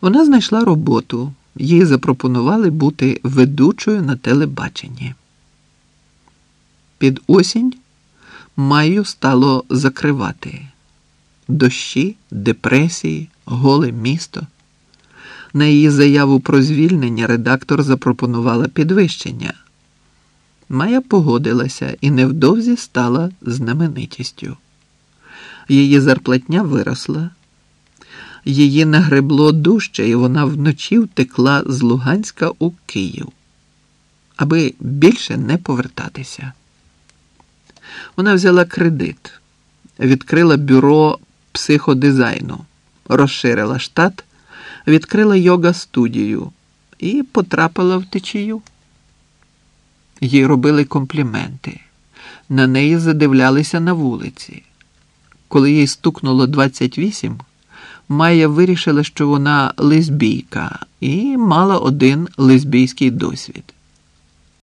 Вона знайшла роботу, їй запропонували бути ведучою на телебаченні. Під осінь Майю стало закривати дощі, депресії, голе місто. На її заяву про звільнення редактор запропонувала підвищення. Майя погодилася і невдовзі стала знаменитістю. Її зарплатня виросла, її нагребло дужче, і вона вночі втекла з Луганська у Київ, аби більше не повертатися. Вона взяла кредит, відкрила бюро психодизайну, розширила штат, відкрила йога студію і потрапила в течію. Їй робили компліменти, на неї задивлялися на вулиці. Коли їй стукнуло 28, Майя вирішила, що вона лесбійка і мала один лесбійський досвід.